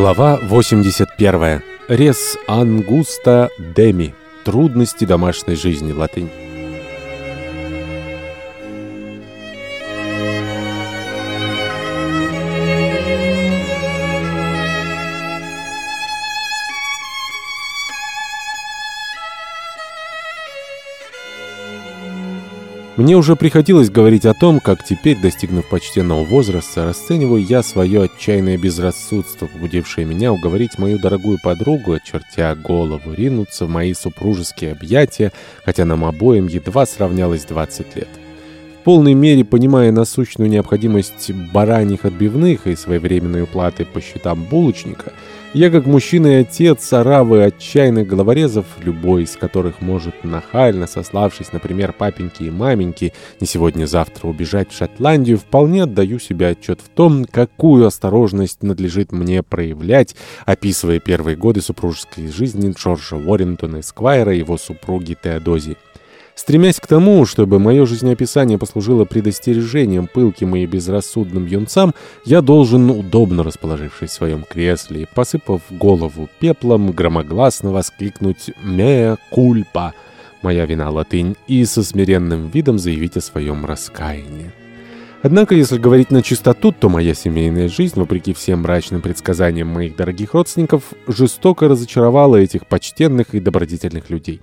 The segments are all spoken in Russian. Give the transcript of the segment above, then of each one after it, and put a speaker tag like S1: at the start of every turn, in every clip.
S1: Глава 81. Рес ангуста деми. Трудности домашней жизни. Латынь. Мне уже приходилось говорить о том, как теперь, достигнув почтенного возраста, расцениваю я свое отчаянное безрассудство, побудившее меня уговорить мою дорогую подругу, очертя голову, ринуться в мои супружеские объятия, хотя нам обоим едва сравнялось 20 лет. В полной мере понимая насущную необходимость бараньих отбивных и своевременной уплаты по счетам булочника – я, как мужчина и отец, оравы отчаянных головорезов, любой из которых может нахально, сославшись, например, папеньки и маменьки, не сегодня-завтра убежать в Шотландию, вполне отдаю себе отчет в том, какую осторожность надлежит мне проявлять, описывая первые годы супружеской жизни Джорджа Уоррентона Эсквайра и его супруги Теодози. Стремясь к тому, чтобы мое жизнеописание послужило предостережением пылким и безрассудным юнцам, я должен, удобно расположившись в своем кресле, посыпав голову пеплом, громогласно воскликнуть «Меа кульпа» — моя вина латынь, и со смиренным видом заявить о своем раскаянии. Однако, если говорить на чистоту, то моя семейная жизнь, вопреки всем мрачным предсказаниям моих дорогих родственников, жестоко разочаровала этих почтенных и добродетельных людей.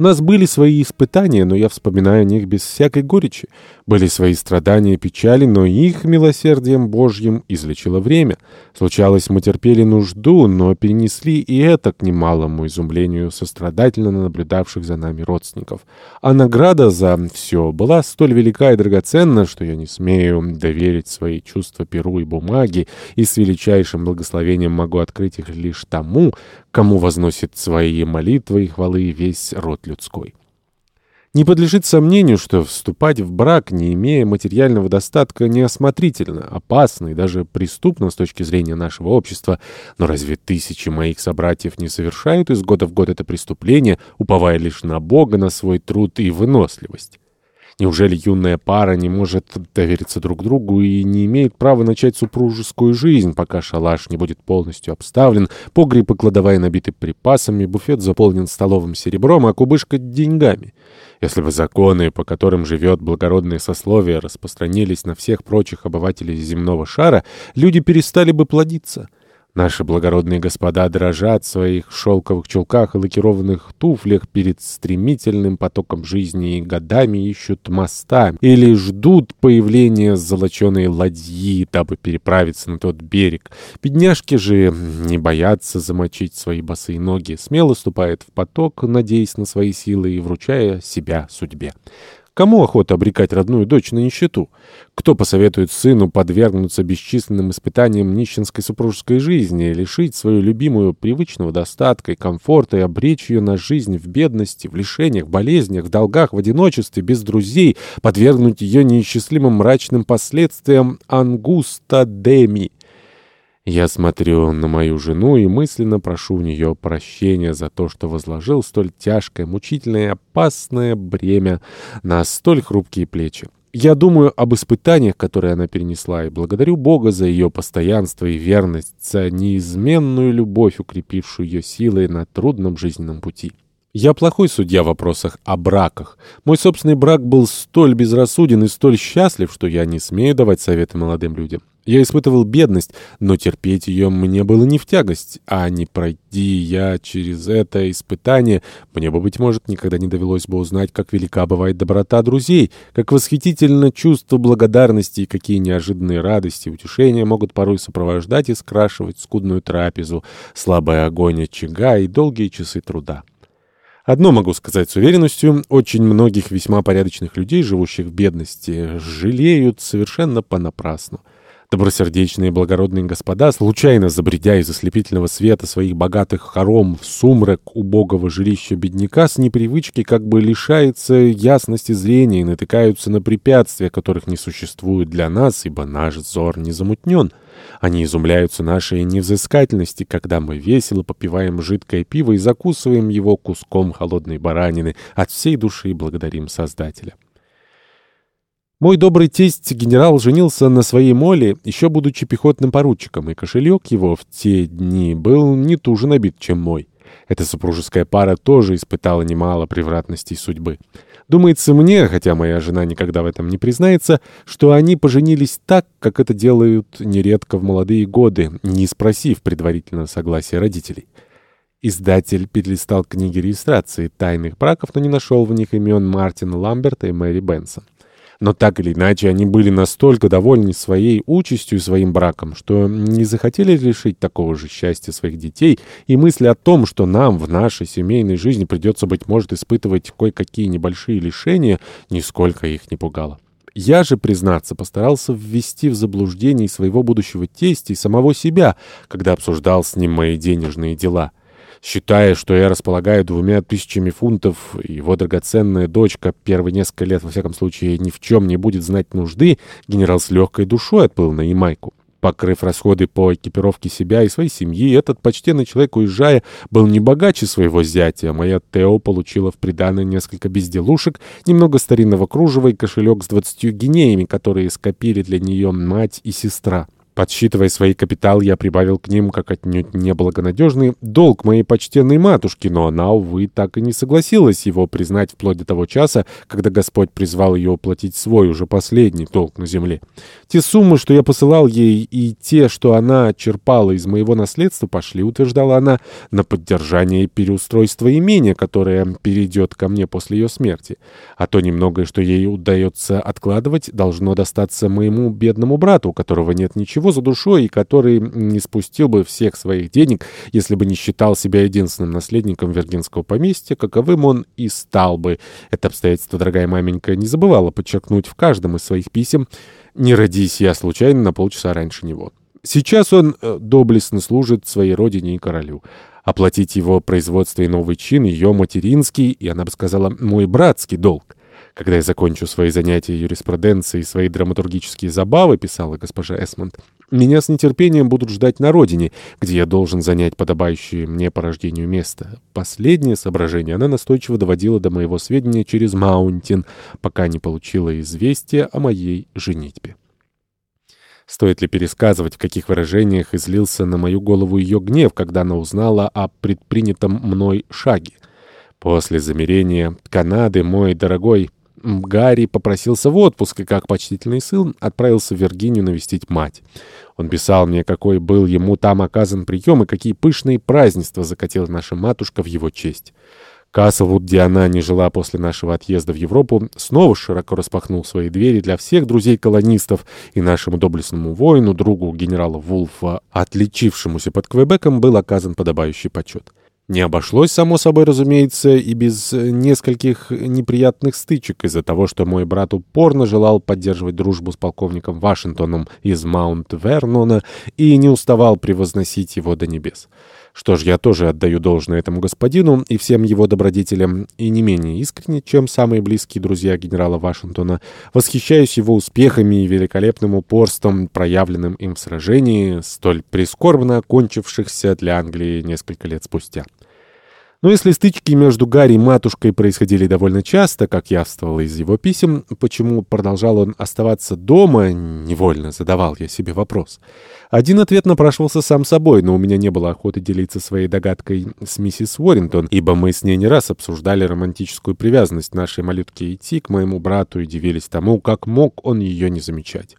S1: У нас были свои испытания, но я вспоминаю о них без всякой горечи. Были свои страдания и печали, но их милосердием Божьим излечило время. Случалось, мы терпели нужду, но перенесли и это к немалому изумлению сострадательно наблюдавших за нами родственников. А награда за все была столь велика и драгоценна, что я не смею доверить свои чувства перу и бумаге, и с величайшим благословением могу открыть их лишь тому, кому возносит свои молитвы и хвалы весь род людской. Не подлежит сомнению, что вступать в брак, не имея материального достатка, неосмотрительно, опасно и даже преступно с точки зрения нашего общества. Но разве тысячи моих собратьев не совершают из года в год это преступление, уповая лишь на Бога, на свой труд и выносливость? Неужели юная пара не может довериться друг другу и не имеет права начать супружескую жизнь, пока шалаш не будет полностью обставлен, погреб и кладовая набиты припасами, буфет заполнен столовым серебром, а кубышка — деньгами? Если бы законы, по которым живет благородное сословие, распространились на всех прочих обывателей земного шара, люди перестали бы плодиться. Наши благородные господа дрожат в своих шелковых чулках и лакированных туфлях перед стремительным потоком жизни и годами ищут моста или ждут появления золоченой ладьи, дабы переправиться на тот берег. Бедняжки же не боятся замочить свои босые ноги, смело ступают в поток, надеясь на свои силы и вручая себя судьбе. Кому охота обрекать родную дочь на нищету? Кто посоветует сыну подвергнуться бесчисленным испытаниям нищенской супружеской жизни, лишить свою любимую привычного достатка и комфорта и обречь ее на жизнь в бедности, в лишениях, в болезнях, в долгах, в одиночестве, без друзей, подвергнуть ее неисчислимым мрачным последствиям ангуста? Я смотрю на мою жену и мысленно прошу у нее прощения за то, что возложил столь тяжкое, мучительное опасное бремя на столь хрупкие плечи. Я думаю об испытаниях, которые она перенесла, и благодарю Бога за ее постоянство и верность, за неизменную любовь, укрепившую ее силой на трудном жизненном пути. Я плохой судья в вопросах о браках. Мой собственный брак был столь безрассуден и столь счастлив, что я не смею давать советы молодым людям. Я испытывал бедность, но терпеть ее мне было не в тягость, а не пройди я через это испытание, мне бы, быть может, никогда не довелось бы узнать, как велика бывает доброта друзей, как восхитительно чувство благодарности и какие неожиданные радости и утешения могут порой сопровождать и скрашивать скудную трапезу, слабый огонь очага и долгие часы труда. Одно могу сказать с уверенностью, очень многих весьма порядочных людей, живущих в бедности, жалеют совершенно понапрасну. Добросердечные и благородные господа, случайно забредя из ослепительного света своих богатых хором в сумрак убогого жилища бедняка, с непривычки как бы лишается ясности зрения и натыкаются на препятствия, которых не существует для нас, ибо наш взор не замутнен. Они изумляются нашей невзыскательности, когда мы весело попиваем жидкое пиво и закусываем его куском холодной баранины, от всей души благодарим Создателя. Мой добрый тесть генерал женился на своей Моле, еще будучи пехотным поручиком, и кошелек его в те дни был не туже набит, чем мой. Эта супружеская пара тоже испытала немало превратностей судьбы. Думается мне, хотя моя жена никогда в этом не признается, что они поженились так, как это делают нередко в молодые годы, не спросив предварительно согласия родителей. Издатель перелистал книги регистрации тайных браков, но не нашел в них имен Мартина Ламберта и Мэри Бенсон. Но так или иначе, они были настолько довольны своей участью и своим браком, что не захотели лишить такого же счастья своих детей, и мысль о том, что нам в нашей семейной жизни придется, быть может, испытывать кое-какие небольшие лишения, нисколько их не пугала. Я же, признаться, постарался ввести в заблуждение своего будущего тестя и самого себя, когда обсуждал с ним мои денежные дела. Считая, что я располагаю двумя тысячами фунтов, его драгоценная дочка первые несколько лет, во всяком случае, ни в чем не будет знать нужды, генерал с легкой душой отплыл на Ямайку. Покрыв расходы по экипировке себя и своей семьи, этот почтенный человек, уезжая, был не богаче своего зятя. Моя Тео получила в приданое несколько безделушек, немного старинного кружева и кошелек с двадцатью гинеями, которые скопили для нее мать и сестра. Подсчитывая свои капиталы, я прибавил к ним, как отнюдь неблагонадежный, долг моей почтенной матушки, но она, увы, так и не согласилась его признать вплоть до того часа, когда Господь призвал ее уплатить свой, уже последний долг на земле. Те суммы, что я посылал ей, и те, что она черпала из моего наследства, пошли, утверждала она, на поддержание и переустройство имения, которое перейдет ко мне после ее смерти. А то немногое, что ей удается откладывать, должно достаться моему бедному брату, у которого нет ничего, за душой и который не спустил бы всех своих денег, если бы не считал себя единственным наследником Вергинского поместья, каковым он и стал бы. Это обстоятельство, дорогая маменька, не забывала подчеркнуть в каждом из своих писем. «Не родись я случайно на полчаса раньше него». Сейчас он э, доблестно служит своей родине и королю. Оплатить его производство и новый чин — ее материнский, и она бы сказала, мой братский долг. Когда я закончу свои занятия юриспруденцией и свои драматургические забавы, писала госпожа Эсмонд, меня с нетерпением будут ждать на родине, где я должен занять подобающее мне по рождению место. Последнее соображение она настойчиво доводила до моего сведения через Маунтин, пока не получила известия о моей женитьбе. Стоит ли пересказывать, в каких выражениях излился на мою голову ее гнев, когда она узнала о предпринятом мной шаге? После замерения Канады, мой дорогой Гарри попросился в отпуск и, как почтительный сын, отправился в Виргинию навестить мать. Он писал мне, какой был ему там оказан прием и какие пышные празднества закатила наша матушка в его честь. Каслвуд, где она не жила после нашего отъезда в Европу, снова широко распахнул свои двери для всех друзей-колонистов, и нашему доблестному воину, другу генерала Вулфа, отличившемуся под Квебеком, был оказан подобающий почет. Не обошлось, само собой разумеется, и без э, нескольких неприятных стычек из-за того, что мой брат упорно желал поддерживать дружбу с полковником Вашингтоном из Маунт-Вернона и не уставал превозносить его до небес. Что ж, я тоже отдаю должное этому господину и всем его добродетелям, и не менее искренне, чем самые близкие друзья генерала Вашингтона, восхищаюсь его успехами и великолепным упорством, проявленным им в сражении, столь прискорбно окончившихся для Англии несколько лет спустя. Но если стычки между Гарри и матушкой происходили довольно часто, как явствовало из его писем, почему продолжал он оставаться дома, невольно задавал я себе вопрос. Один ответ напрашивался сам собой, но у меня не было охоты делиться своей догадкой с миссис Уоррингтон, ибо мы с ней не раз обсуждали романтическую привязанность нашей малютки идти к моему брату и дивились тому, как мог он ее не замечать.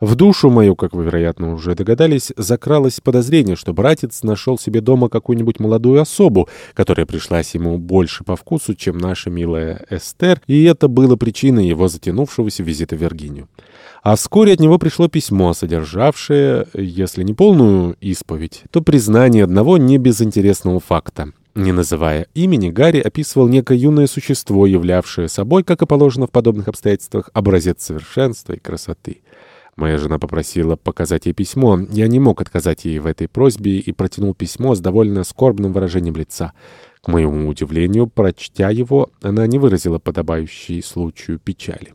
S1: В душу мою, как вы, вероятно, уже догадались, закралось подозрение, что братец нашел себе дома какую-нибудь молодую особу, которая пришлась ему больше по вкусу, чем наша милая Эстер, и это было причиной его затянувшегося визита в Виргинию. А вскоре от него пришло письмо, содержавшее, если не полную исповедь, то признание одного небезынтересного факта. Не называя имени, Гарри описывал некое юное существо, являвшее собой, как и положено в подобных обстоятельствах, образец совершенства и красоты. Моя жена попросила показать ей письмо. Я не мог отказать ей в этой просьбе и протянул письмо с довольно скорбным выражением лица. К моему удивлению, прочтя его, она не выразила подобающей случаю печали.